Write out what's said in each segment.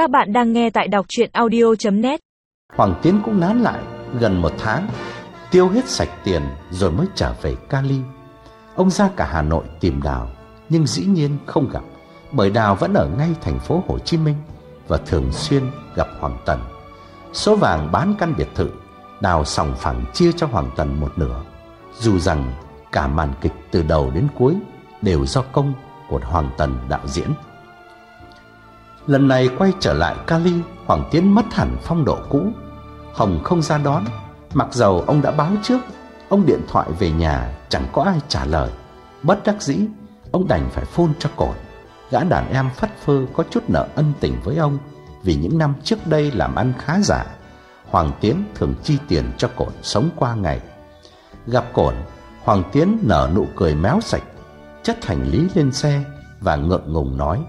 Các bạn đang nghe tại đọc chuyện audio.net Hoàng Tiến cũng nán lại, gần một tháng, Tiêu hết sạch tiền rồi mới trở về Cali. Ông ra cả Hà Nội tìm Đào, Nhưng dĩ nhiên không gặp, Bởi Đào vẫn ở ngay thành phố Hồ Chí Minh Và thường xuyên gặp Hoàng Tần. Số vàng bán căn biệt thự, Đào sòng phẳng chia cho Hoàng Tần một nửa. Dù rằng cả màn kịch từ đầu đến cuối Đều do công của Hoàng Tần đạo diễn. Lần này quay trở lại Cali, Hoàng Tiến mất hẳn phong độ cũ. Hồng không ra đón. Mặc dầu ông đã báo trước, Ông điện thoại về nhà chẳng có ai trả lời. Bất đắc dĩ, Ông đành phải phone cho cổn Gã đàn em phất phơ có chút nợ ân tình với ông Vì những năm trước đây làm ăn khá giả. Hoàng Tiến thường chi tiền cho cổn sống qua ngày. Gặp cổn Hoàng Tiến nở nụ cười méo sạch, Chất hành lý lên xe Và ngượng ngùng nói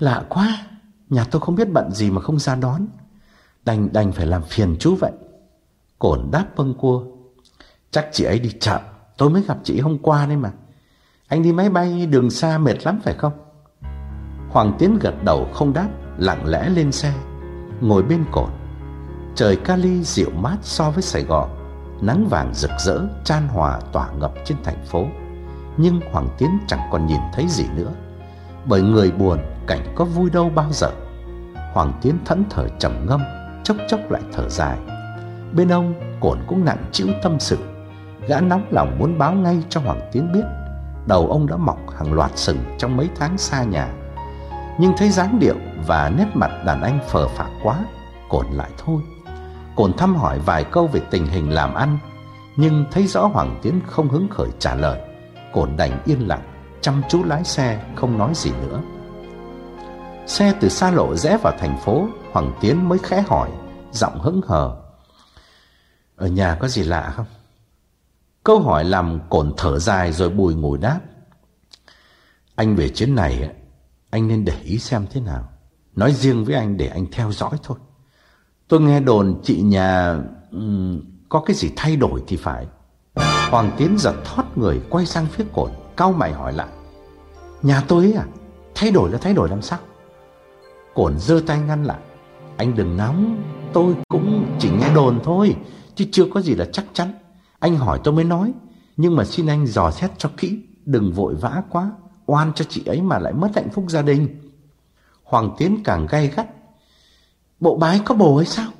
Lạ quá, Nhà tôi không biết bận gì mà không ra đón. Đành đành phải làm phiền chú vậy. Cổn đáp bâng cua. Chắc chị ấy đi chợ, Tôi mới gặp chị hôm qua đấy mà. Anh đi máy bay đường xa mệt lắm phải không? Hoàng Tiến gật đầu không đáp, Lặng lẽ lên xe, Ngồi bên cổn. Trời Cali dịu mát so với Sài Gòn, Nắng vàng rực rỡ, Chan hòa tỏa ngập trên thành phố. Nhưng Hoàng Tiến chẳng còn nhìn thấy gì nữa, Bởi người buồn Cảnh có vui đâu bao giờ. Hoàng Tiến thẫn thờ trầm ngâm, Chốc chốc lại thở dài. Bên ông, cổn cũng nặng chịu tâm sự. Gã nóng lòng muốn báo ngay cho Hoàng Tiến biết. Đầu ông đã mọc hàng loạt sừng trong mấy tháng xa nhà. Nhưng thấy dáng điệu và nét mặt đàn anh phờ phạc quá, Cổn lại thôi. Cổn thăm hỏi vài câu về tình hình làm ăn, Nhưng thấy rõ Hoàng Tiến không hứng khởi trả lời. Cổn đành yên lặng, Chăm chú lái xe, không nói gì nữa. Xe từ xa lộ rẽ vào thành phố Hoàng Tiến mới khẽ hỏi Giọng hững hờ. Ở nhà có gì lạ không? Câu hỏi làm cổn thở dài rồi bùi ngồi đáp. Anh về chuyến này Anh nên để ý xem thế nào. Nói riêng với anh để anh theo dõi thôi. Tôi nghe đồn chị nhà um, Có cái gì thay đổi thì phải. Hoàng Tiến giật thoát người Quay sang phía cổn Cao mày hỏi lại. Nhà tôi ấy à? Thay đổi là thay đổi làm sao? Cổn giơ tay ngăn lại. Anh đừng nóng, Tôi cũng chỉ nghe đồn thôi, Chứ chưa có gì là chắc chắn. Anh hỏi tôi mới nói, Nhưng mà xin anh dò xét cho kỹ, Đừng vội vã quá, Oan cho chị ấy mà lại mất hạnh phúc gia đình. Hoàng Tiến càng gay gắt, Bộ bái có bồ hay sao?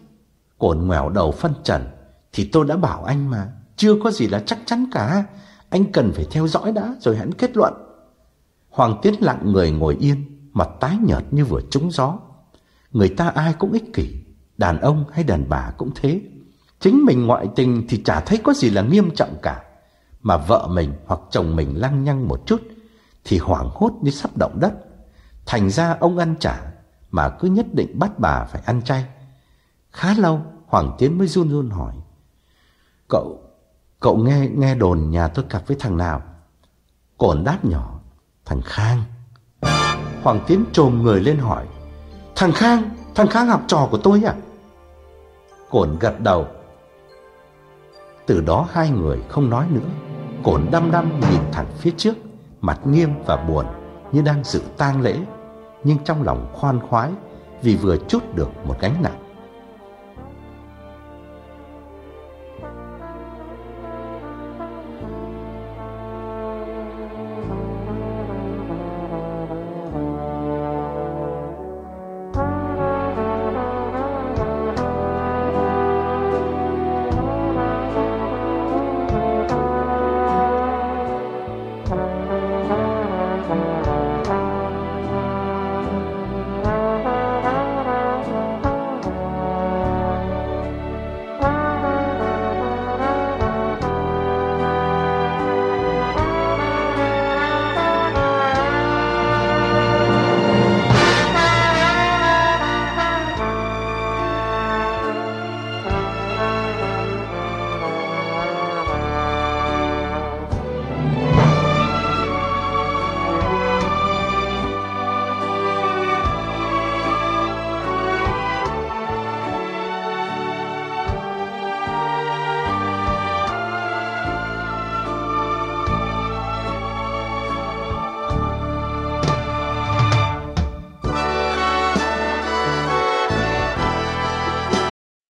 Cổn ngoẻo đầu phân trần, Thì tôi đã bảo anh mà, Chưa có gì là chắc chắn cả, Anh cần phải theo dõi đã, rồi hãy kết luận. Hoàng Tiến lặng người ngồi yên mặt tái nhợt như vừa trúng gió. Người ta ai cũng ích kỷ, đàn ông hay đàn bà cũng thế. Chính mình ngoại tình thì chả thấy có gì là nghiêm trọng cả. Mà vợ mình hoặc chồng mình lăng nhăng một chút thì hoảng hốt như sắp động đất. Thành ra ông ăn trả mà cứ nhất định bắt bà phải ăn chay. Khá lâu Hoàng Tiến mới run run hỏi. Cậu, cậu nghe nghe đồn nhà tôi cặp với thằng nào? Cổn đáp nhỏ, thằng Khang. Hoàng Tiến trồm người lên hỏi Thằng Khang, thằng Khang học trò của tôi à? Cổn gật đầu. Từ đó hai người không nói nữa. Cổn đăm đăm nhìn thẳng phía trước Mặt nghiêm và buồn Như đang dự tang lễ Nhưng trong lòng khoan khoái Vì vừa chút được một gánh nặng.